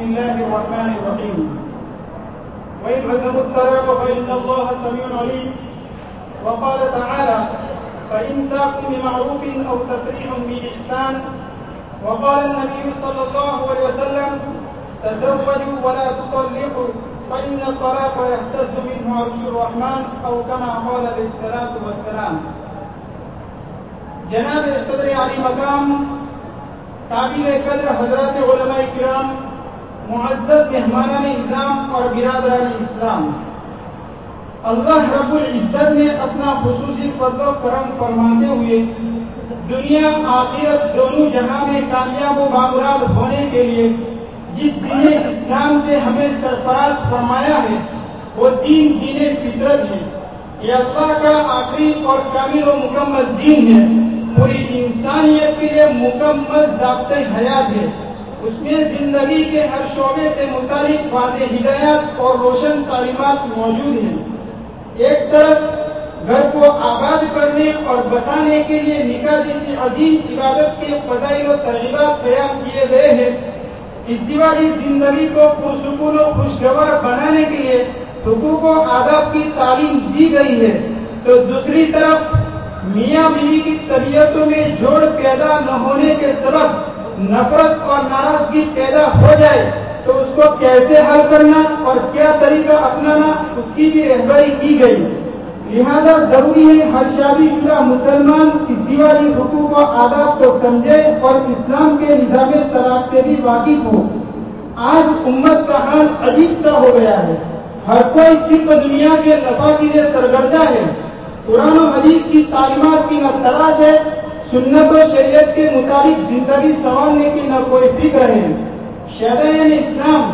الله الرحمن الرحيم. وإن عزموا الطلاق فإن الله سميع عليم. وقال تعالى فإمساك بمعروف أو تسريح بإحسان وقال النبي صلى الله عليه وسلم تزوجوا ولا تطلقوا، فإن الطلاق يهتز منه عرش الرحمن أو كما قال عليه الصلاة والسلام. جناب صدر علی مقام تعبیر قدر حضرات علماء کرام معزز مہمانان اسلام اور برادران اسلام۔ اللہ رب العزت نے اپنا خصوصی فضل و کرم فرماتے ہوئے دنیا، آخرت دونوں جہاں میں کامیاب و بامراد ہونے کے لیے جس دین اسلام سے ہمیں سرفراز فرمایا ہے، وہ دین دین فطرت ہے۔ یہ اللہ کا آخری اور کامل و مکمل دین ہے۔ پوری انسانیت کے لیے مکمل ضابطۂ حیات ہے۔ اس میں زندگی کے ہر شعبے سے متعلق واضح ہدایات اور روشن تعلیمات موجود ہیں۔ ایک طرف گھر کو آباد کرنے اور بتانے کے لیے نکاح جیسی عظیم عبادت کے فضائل و ترغیبات بیان کیے گئے ہیں۔ اس دیوالی زندگی کو پرسکون و خوشگوار بنانے کے لیے حقوق و آداب کی تعلیم دی گئی ہے۔ تو دوسری طرف میاں بیوی کی طبیعتوں میں جوڑ پیدا نہ ہونے کے سبب نفرت اور ناراض ناراضگی پیدا ہو جائے تو اس کو کیسے حل کرنا اور کیا طریقہ اپنانا اس کی بھی رہبری کی گئی۔ لہذا ضروری ہے ہر شادی شدہ مسلمان اس دیوالی حقوق و آداب کو سمجھے اور اسلام کے نظام طلاق سے بھی واقف ہو۔ آج امت کا حال عجیب سا ہو گیا ہے۔ ہر کوئی صرف دنیا کے نفا کے لیے سرگردہ ہے۔ قرآن و حدیث کی تعلیمات کی نہ تلاش ہے سنت و شریعت کے مطابق زندگی سنبھالنے کی نہ کوئی فکر ہے شہر اسلام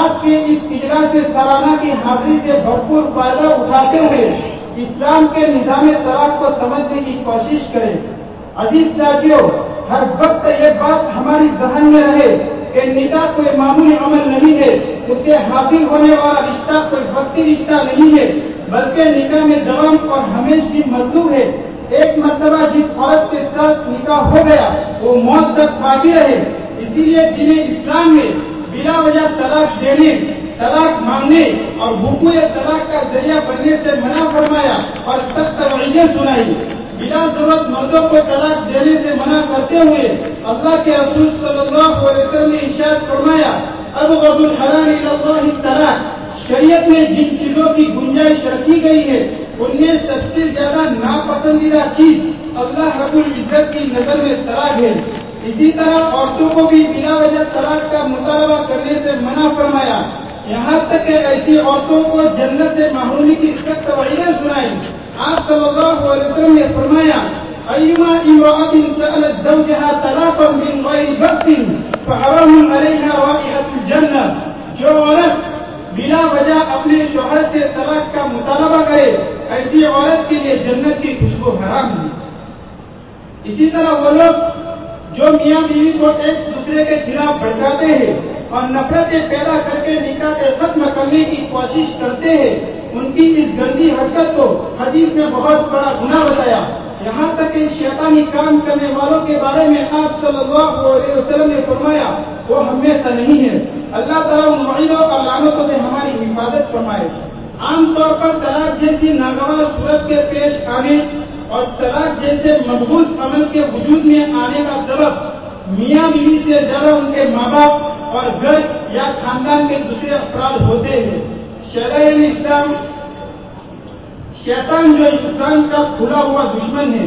آج کے اس اجلاس سالانہ کی حاضری سے بھرپور فائدہ اٹھاتے ہوئے اسلام کے نظام طلاق کو سمجھنے کی کوشش کریں۔ عزیز ساتھیوں ہر وقت یہ بات ہماری ذہن میں رہے کہ نکاح کوئی معمولی عمل نہیں ہے اس سے حاصل ہونے والا رشتہ کوئی وقتی رشتہ نہیں ہے، بلکہ نکاح میں جوان اور ہمیش کی مطلوب ہے۔ ایک مرتبہ جس عورت کے ساتھ نکاح ہو گیا، وہ موت تک باقی رہے۔ اسی لیے جنہیں اسلام میں بلا وجہ طلاق دینے، طلاق مانگنے اور حقوق طلاق کا ذریعہ بننے سے منع فرمایا اور سخت توجہ سنائی۔ بلا ضرورت مردوں کو طلاق دینے سے منع کرتے ہوئے اللہ کے رسول صلی اللہ علیہ وسلم نے ارشاد فرمایا اب غب الحران طلاق شریعت میں جن چیزوں کی گنجائش رکھی گئی ہے ان میں سب سے زیادہ ناپسندیدہ چیز اللہ رب العزت کی نظر میں طلاق ہے۔ اسی طرح عورتوں کو بھی بنا وجہ طلاق کا مطالبہ کرنے سے منع فرمایا۔ یہاں تک کہ ایسی عورتوں کو جنت سے معمولی کی سخت توجہ سنائی آپ صلی اللہ علیہ وسلم نے فرمایا، ایما امرأة سألت زوجها طلاقا من غير فحرام عليها رائحة الجنة. جو عورت بلا وجہ اپنے شوہر سے طلاق کا مطالبہ کرے ایسی عورت کے لیے جنت کی خوشبو حرام ہے اسی طرح وہ لوگ جو میاں بیوی کو ایک دوسرے کے خلاف بھڑکاتے ہیں اور نفرتیں پیدا کر کے نکاح کے ختم کرنے کی کوشش کرتے ہیں، ان کی اس گندی حرکت کو حدیث میں بہت بڑا گناہ بتایا۔ یہاں تک کہ شیطانی کام کرنے والوں کے بارے میں آپ صلی اللہ علیہ وسلم نے فرمایا، وہ ہمیشہ نہیں ہے۔ اللہ تعالیٰ معیدوں اور لانتوں سے ہماری حفاظت فرمائے۔ عام طور پر طلاق جیسی ناگوار صورت کے پیش آنے اور طلاق جیسے مضبوط عمل کے وجود میں آنے کا سبب میاں بیوی سے زیادہ ان کے ماں باپ اور گھر یا خاندان کے دوسرے افراد ہوتے ہیں۔ شرح یعنی اسلام شیطان جو انسان کا کھلا ہوا دشمن ہے،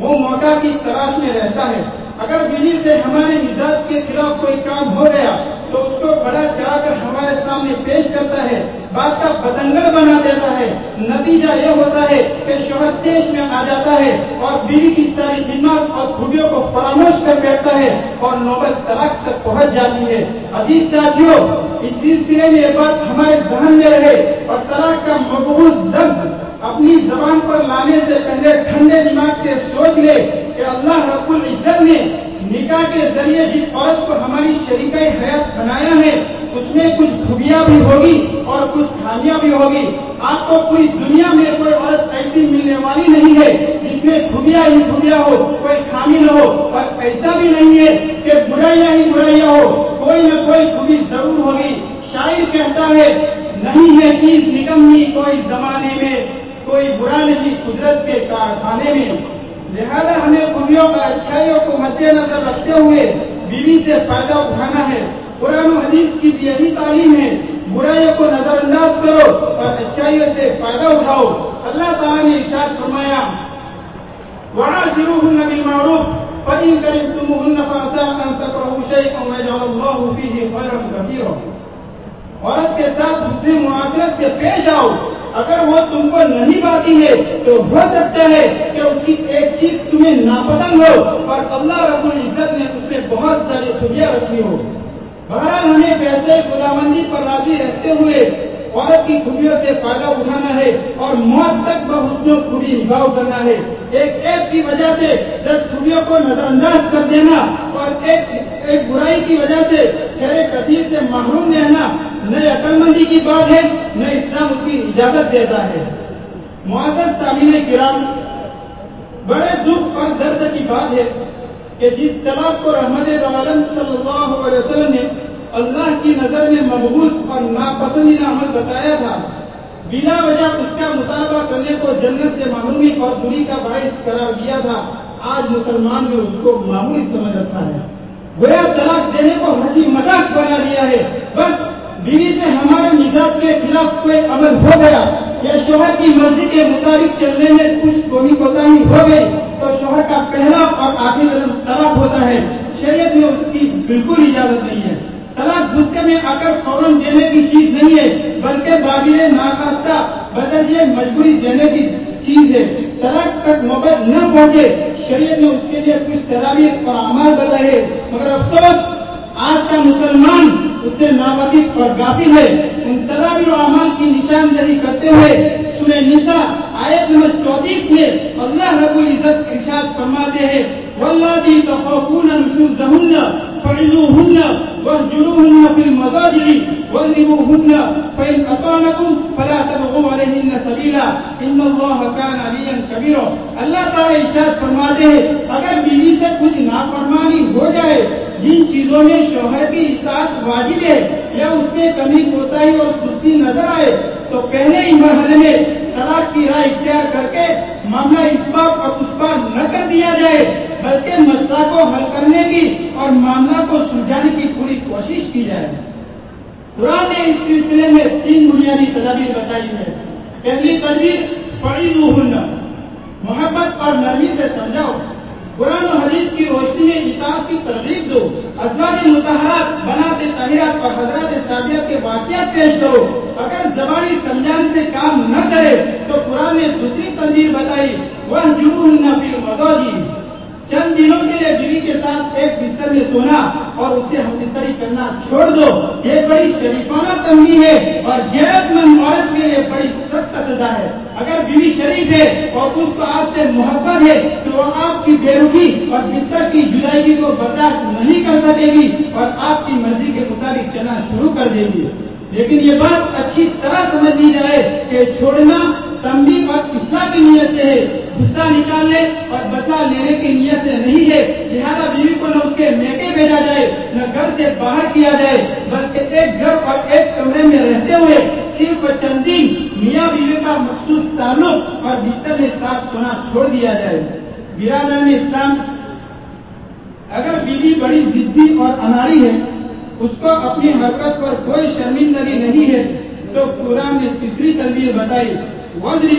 وہ موقع کی تلاش میں رہتا ہے۔ اگر بیوی سے ہمارے مزاج کے خلاف کوئی کام ہو گیا تو اس کو بڑا چڑھا کر ہمارے سامنے پیش کرتا ہے، بات کا بدنگل بنا دیتا ہے۔ نتیجہ یہ ہوتا ہے کہ شوہر دیش میں آ جاتا ہے اور بیوی کی ساری خدمات اور خوبیوں کو فراموش کر بیٹھتا ہے اور نوبل طلاق تک پہنچ جاتی ہے۔ عزیز ساتھیوں، اس سلسلے میں یہ بات ہمارے ذہن میں رہے اور طلاق کا مقبول لفظ اپنی زبان پر لانے سے پہلے ٹھنڈے دماغ سے سوچ لے کہ اللہ رب العزت نے نکاح کے ذریعے جس عورت کو ہماری شریک حیات بنایا ہے، اس میں کچھ خوبیاں بھی ہوگی اور کچھ خامیاں بھی ہوگی۔ آپ کو پوری دنیا میں کوئی عورت ایسی ملنے والی نہیں ہے جس میں خوبیاں ہی خوبیاں ہو کوئی خامی نہ ہو اور ایسا بھی نہیں ہے کہ برائیاں ہی برائیاں ہو کوئی نہ کوئی خوبی ضرور ہوگی۔ شاعر کہتا ہے، نہیں ہے چیز نکمنی کوئی زمانے میں، کوئی برا نہیں قدرت کے کارخانے میں۔ لہذا ہمیں خوبیوں اور اچھائیوں کو مد نظر رکھتے ہوئے بیوی سے فائدہ اٹھانا ہے۔ قرآن و حدیث کی بھی یہی تعلیم ہے۔ برائیوں کو نظر انداز کرو اور اچھائیوں سے فائدہ اٹھاؤ۔ اللہ تعالیٰ نے ارشاد فرمایا وہاں شروع ہوں نبی معروف پری کریم تم ہن عورت کے ساتھ دوسری معاشرت سے پیش آؤ۔ اگر وہ تم کو نہیں پاتی ہے تو ہو سکتا ہے کہ اس کی ایک چیز تمہیں ناپسند ہو اور اللہ رب العزت نے اس میں بہت ساری خوبیاں رکھی ہو بہرحال ہمیں پیسے خداوندی پر راضی رہتے ہوئے عورت کی خوبیوں سے فائدہ اٹھانا ہے اور موت تک بہ خوبی نگاہ کرنا ہے۔ ایک ایپ کی وجہ سے دس خوبیوں کو نظر انداز کر دینا اور ایک ایک برائی کی وجہ سے خیر کثیر سے محروم رہنا نہ عقل مندی کی بات ہے نہ اسلام اس کی اجازت دیتا ہے۔ معذر تعمیر کرام، بڑے دکھ اور درد کی بات ہے کہ جس طلاق کو رحمت عالم صلی اللہ علیہ وسلم نے اللہ کی نظر میں مضبوط اور ناپسندیدہ عمل بتایا تھا، بلا وجہ اس کا مطالبہ کرنے کو جنت سے معمولی اور دوری کا باعث قرار دیا تھا۔ آج مسلمان نے اس کو معمولی سمجھ رکھا ہے۔ گویا طلاق دینے کو ہنسی مذاق بنا لیا ہے۔ بس بیوی سے ہمارے مزاج کے خلاف کوئی عمل ہو گیا۔ یا شوہر کی مرضی کے مطابق چلنے میں کچھ کوئی کوتا ہو گئی تو شوہر کا پہلا اور آخری قدم طلاق ہوتا ہے۔ شریعت میں اس کی بالکل اجازت نہیں ہے۔ طلاق گسکے میں آ کر فوراً دینے کی چیز نہیں ہے، بلکہ بابل ناخواستہ بدل مجبوری دینے کی چیز ہے۔ طلاق تک موبائل نہ پہنچے شریعت نے اس کے لیے کچھ تدابیر اور اعمال بتائے مگر افسوس، آج کا مسلمان اس سے ناواقف اور غافل ہے۔ ان تدابیر و اعمال کی نشاندہی کرتے ہوئے سورہ نسا آیت نمبر چوبیس میں اللہ رب العزت ارشاد فرماتے ہیں واللہ تخافون نشوزہن فعلوهن واهجروهن في المضاجع واضربوهن فإن أطعنكم فلا تبغوا عليهن سبيلا. إن الله كان عليا كبيرا. اللہ تعالیٰ ارشاد فرماتے ہیں اگر بیوی سے کچھ نافرمانی ہو جائے، جن چیزوں میں شوہر کی اطاعت واجب ہے یا اس میں کمی کوتا اور سستی نظر آئے، تو پہلے ہی مرحلے میں طلاق کی رائے اختیار کر کے معاملہ اس بار اور اس بار نہ کر دیا جائے، بلکہ مسئلہ کو حل کرنے کی اور معاملہ کو سلجھانے کی پوری کوشش کی جائے۔ قرآن نے اس سلسلے میں تین بنیادی تدابیر بتائی ہے پہلی تدبیر پڑی محبت اور نرمی سے سمجھاؤ۔ قرآن و حدیث کی روشنی میں اطاعت کی ترغیب دو۔ ازواج متحرات بناتے تحیرات اور حضرات تعبیت کے واقعات پیش کرو۔ اگر زبانی سمجھانے سے کام نہ کرے تو قرآن نے دوسری تدبیر بتائی۔ وہ جرم نہ مدوجی چند دنوں کے لیے بیوی کے ساتھ ایک بستر میں سونا اور اسے ہم بستری کرنا چھوڑ دو۔ یہ بڑی شریفانہ تنگی ہے اور غیرت مند عورت کے لیے بڑی سخت سزا ہے۔ اگر بیوی شریف ہے اور اس کو آپ سے محبت ہے، تو وہ آپ کی بےروکی اور بستر کی جدائیگی کو برداشت نہیں کر سکے گی اور آپ کی مرضی کے مطابق چلنا شروع کر دے گی۔ لیکن یہ بات اچھی طرح سمجھ لی جائے کہ چھوڑنا تمبی اور اصلاح کی نیت سے ہے۔ غصہ نکالنے اور بدلا لینے کی نیت سے نہیں ہے۔ لہذا بیوی کو نہ اس کے میکے بھیجا جائے، نہ گھر سے باہر کیا جائے، بلکہ ایک گھر اور ایک کمرے میں رہتے ہوئے صرف چند دن میاں بیوی کا مخصوص تعلق اور بستر میں ساتھ سونا چھوڑ دیا جائے۔ برادر اسلام، اگر بیوی بڑی ضدی اور اناڑی ہے، اس کو اپنی حرکت پر کوئی شرمندگی نہیں ہے، تو قرآن نے تیسری تدبیر بتائی وزری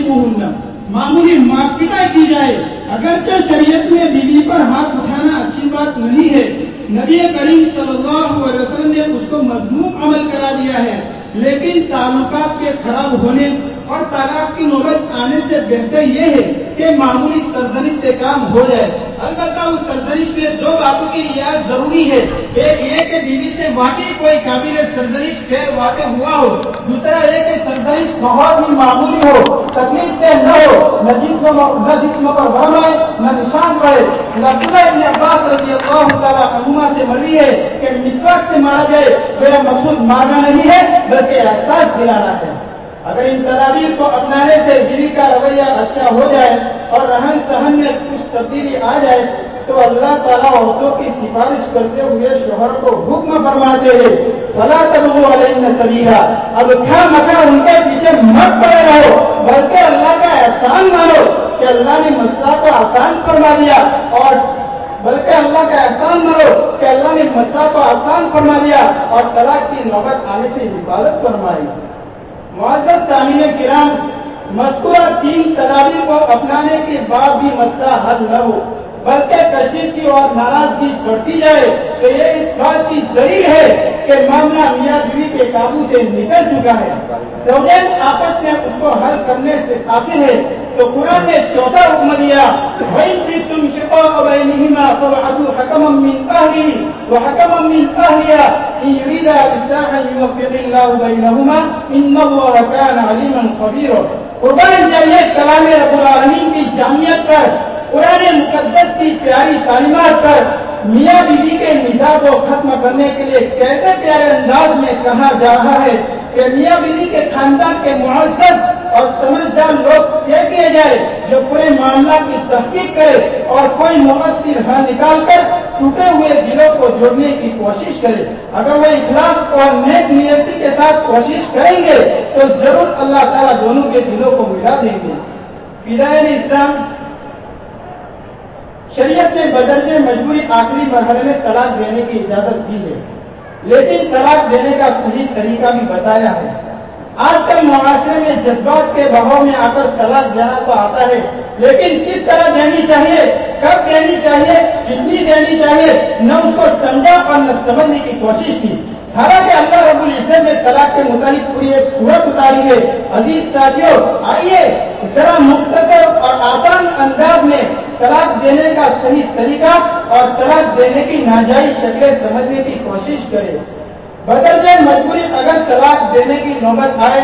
معمولی مار پٹائی کی جائے۔ اگرچہ شریعت میں بیوی پر ہاتھ اٹھانا اچھی بات نہیں ہے، نبی کریم صلی اللہ علیہ وسلم نے اس کو مضمون عمل کرا دیا ہے۔ لیکن تعلقات کے خراب ہونے اور طلاق کی نوبت آنے سے بہتر یہ ہے کہ معمولی سرزنش سے کام ہو جائے۔ البتہ اس سرزنش میں دو باتوں کی رعایت ضروری ہے۔ ایک یہ کہ بیوی سے واقعی کوئی قابل سرزنش خیر واقع ہوا ہو۔ دوسرا یہ کہ سرزنش بہت ہی معمولی ہو۔ تکلیف سے نہ ہو۔ نہ جسم نہ جسم پر بھرم آئے، نہ نشان پڑے نہ اتنی عباس رضی اللہ تعالیٰ عموما سے مری ہے کہ مسواک سے مارا جائے، میرا مقصود مارنا نہیں ہے، بلکہ احساس دلانا ہے۔ اگر ان تدابیر کو اپنانے سے بیوی کا رویہ اچھا ہو جائے اور رہن سہن میں کچھ تبدیلی آ جائے تو اللہ تعالیٰ عورتوں کی سفارش کرتے ہوئے شوہر کو حکم فرماتے ہیں، فلا تب وہ علیہ سبیرا اب کیا مکا ان کے پیچھے مت پڑے رہو، بلکہ اللہ کا احسان مانو کہ اللہ نے مسئلہ کو آسان فرما دیا اور بلکہ اللہ کا احسان مانو کہ اللہ نے مسئلہ کو آسان فرما دیا اور طلاق کی نوبت آنے سے حفاظت فرمائی۔ معذرت تعمیر کرام مذکورہ تین تدابیر کو اپنانے کے بعد بھی مسئلہ حل نہ ہو، بلکہ کشید کی اور ناراضگی بڑھتی جائے تو یہ اس بات کی ذریع ہے کہ معاملہ میاں بیوی کے قابو سے نکل چکا ہے۔ سوجین آپس میں اس کو حل کرنے سے قابل ہے۔ تو قرآن نے چوتھا حکم دیا بھائی بھی تم شکو نہیں تو ابو حکم امین کہی وہ حکم امین کہہ لیا قربان چاہیے کلام رب العالمین کی جامعت پر، قرآن مقدس کی پیاری تعلیمات پر میاں بیوی کے نظام کو ختم کرنے کے لیے کیسے پیارے انداز میں کہا جا رہا ہے؟ کہ میاں بیوی کے خاندان کے معذب اور سمجھدار لوگ طے کیے جائے جو پورے معاملہ کی تحقیق کرے اور کوئی مؤثر حل نکال کر ٹوٹے ہوئے دلوں کو جوڑنے کی کوشش کرے۔ اگر وہ اخلاق اور نیک نیتی کے ساتھ کوشش کریں گے تو ضرور اللہ تعالیٰ دونوں کے دلوں کو ملا دیں گے۔ فضائل اسلام، شریعت نے بدلنے مجبوری آخری مرحلے میں طلاق دینے کی اجازت دی ہے۔ لیکن طلاق دینے کا صحیح طریقہ بھی بتایا ہے۔ آج کل معاشرے میں جذبات کے بہاؤ میں آ کر طلاق دینا تو آتا ہے، لیکن کس طرح دینی چاہیے، کب دینی چاہیے، کتنی دینی چاہیے، نہ اس کو سمجھا اور نہ سمجھنے کی کوشش کی۔ حالانکہ اللہ رب العزت نے طلاق کے متعلق پوری ایک صورت اتاری ہے۔ عزیز ساتھیوں آئیے ذرا مختصر اور آسان انداز میں طلاق دینے کا صحیح طریقہ اور طلاق دینے کی ناجائز شکلیں سمجھنے کی کوشش کرے۔ بدل مجبوری اگر طلاق دینے کی نوبت آئے،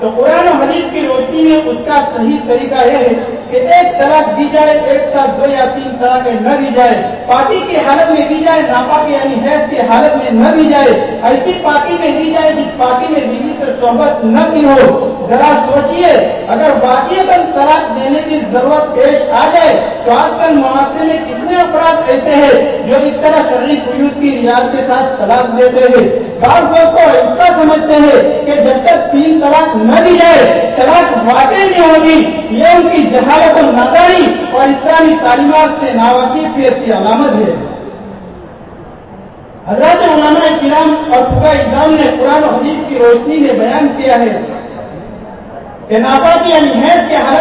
تو قرآن حدیث کی روشنی میں اس کا صحیح طریقہ یہ ہے کہ ایک طلاق دی جائے، ایک ساتھ دو یا تین طلاقیں نہ دی جائے۔ پارٹی کی حالت میں دی جائے، ناپاکی یعنی حیض کی حالت میں نہ دی جائے۔ ایسی پارٹی میں دی جائے جس پارٹی میں بیوی سے صحبت نہ کی ہو۔ ذرا سوچیے اگر واقعی بند طلاق دینے کی ضرورت پیش آ جائے تو آج کل معاشرے میں کتنے افراد ایسے ہیں جو اس طرح شرعی قیود کی ریاض کے ساتھ طلاق دیتے ہیں۔ بعض لوگ کو ایسا سمجھتے ہیں کہ جب تک تین طلاق نہ دی جائے، طلاق واقع نہیں ہوگی۔ یہ ان کی جہالت و ناداری اور اسلامی تعلیمات سے ناواقفیت کی علامت ہے۔ حضرت علامہ کرام اور فکا اظام نے قرآن و حدیث کی روشنی میں بیان کیا ہے کہ ناپاکی یعنی حیض کے حالت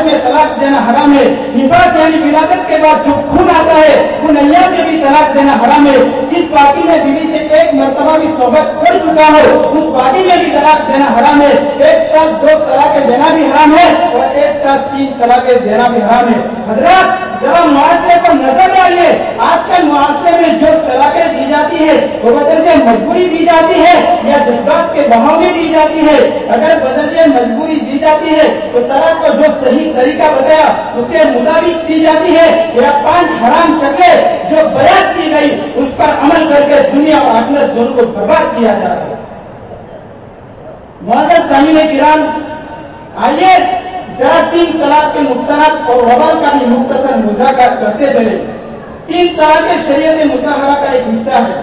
حرام ہے۔ نفاق یعنی ولادت کے بعد جو خون آتا ہے، وہ نیا میں بھی طلاق دینا حرام ہے۔ جس پارٹی میں بیوی سے ایک مرتبہ بھی صحبت کر چکا ہو اس پارٹی میں بھی طلاق دینا حرام ہے۔ ایک ساتھ دو طلاقیں دینا بھی حرام ہے اور ایک ساتھ تین طلاقیں دینا بھی حرام ہے۔ حضرات ذرا معاشرے کو نظر ڈالیے آج کل معاشرے میں جو طلاقیں دی جاتی ہے وہ بدل سے مجبوری دی جاتی ہے یا جذبات کے بہاؤ میں دی جاتی ہے اگر بدلتے مجبوری دی جاتی ہے، تو طلاق کو جو صحیح طریقہ بتایا اس کے مطابق دی جاتی ہے یا پانچ حرام شکلیں جو بیان کی گئی اس پر عمل کر کے دنیا اور آخرت دونوں کو برباد کیا جا رہا ہے۔ معذر تعلیم کرام، آئیے تین طلاق کے نقصانات اور وبال کا بھی مختصر مذاکر کرتے چلے تین طلاق کے شریعت مظاہرہ کا ایک حصہ ہے۔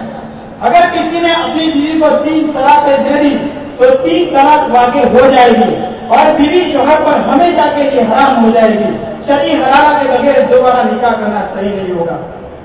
اگر کسی نے اپنی بیوی کو تین طلاقیں دے دی، تو تین طلاق واقع ہو جائے گی اور بیوی شوہر پر ہمیشہ کے لیے حرام ہو جائے گی۔ شری حرارہ کے بغیر دوبارہ نکاح کرنا صحیح نہیں ہوگا۔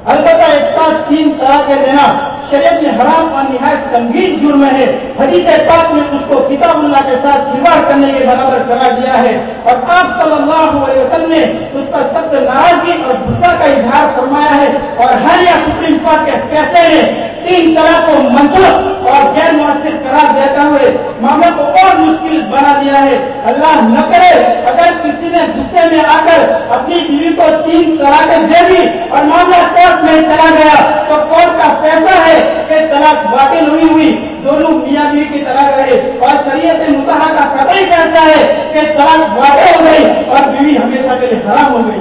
البتہ ایک ساتھ تین طلاقیں دینا شریعت میں حرام اور نہایت سنگین جرم ہے۔ حدیث پاک میں اس کو کتاب اللہ کے ساتھ کھلواڑ کرنے کے برابر کرا دیا ہے۔ اور آپ صلی اللہ علیہ وسلم نے اس پر سخت ناراضگی اور غصہ کا اظہار فرمایا ہے۔ اور حالیہ سپریم کورٹ کے فیصلے نے تین طرح کو منسوخ اور غیر مؤثر قرار دیتے ہوئے معاملے کو اور مشکل بنا دیا ہے۔ اللہ نہ کرے اگر کسی نے غصے میں آ کر اپنی بیوی کو تین طلاق دے دی اور معاملہ کورٹ میں چلا گیا تو کورٹ کا فیصلہ ہے کہ طلاق واقع نہیں ہوئی دونوں میاں بیوی کی طلاق رہے اور شریعت متحدہ کا قطعی کہتا ہے کہ طلاق واقع ہو گئی اور بیوی ہمیشہ کے لیے خراب ہو گئی۔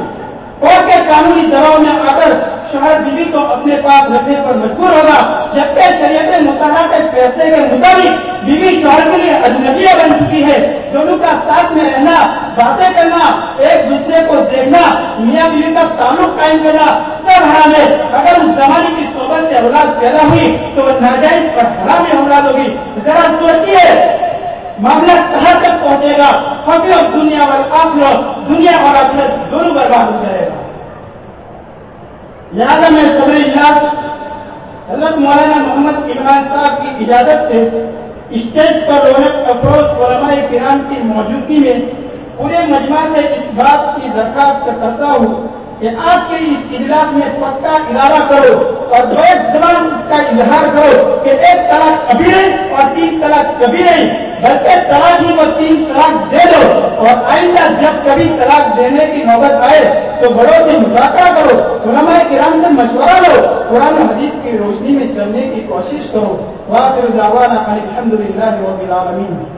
اور کے قانونی دباؤ میں آ کر شوہر بیوی کو اپنے پاس رکھنے پر مجبور ہوگا جبکہ شریعت مطالعہ کے فیصلے کے مطابق بیوی شوہر کے لیے اجنبیہ بن چکی ہے۔ دونوں کا ساتھ میں رہنا، باتیں کرنا، ایک دوسرے کو دیکھنا، میاں بیوی کا تعلق قائم کرنا سب حرام ہے۔ اگر اس زمانے کی صحبت سے اولاد پیدا ہوئی تو وہ ناجائز پر حرام اولاد ہوگی ذرا سوچیے معاملہ کہاں تک پہنچے گا اور دنیا آپ لوگ دنیا اور اپنے دونوں برباد ہو جائے گا۔ لہٰذا میں صبر اجلاس حضرت مولانا محمد عمران صاحب کی اجازت سے اسٹیج پر رونق افروز علماء کرام کی موجودگی میں پورے مجمع سے اس بات کی درخواست کرتا ہوں کہ آج کے اس اجلاس میں پکا ارادہ کرو اور دو زبان اس کا اظہار کرو کہ ایک طلاق ابھی نہیں اور تین طلاق کبھی نہیں بلکہ طلاق ہی وہ تین طلاق دے دو۔ اور آئندہ جب کبھی طلاق دینے کی نوبت آئے، تو بڑوں سے مذاکرہ کرو، علماء کرام سے مشورہ لو۔ قرآن حدیث کی روشنی میں چلنے کی کوشش کرو۔ واقع الحمد للہ رب العالمین۔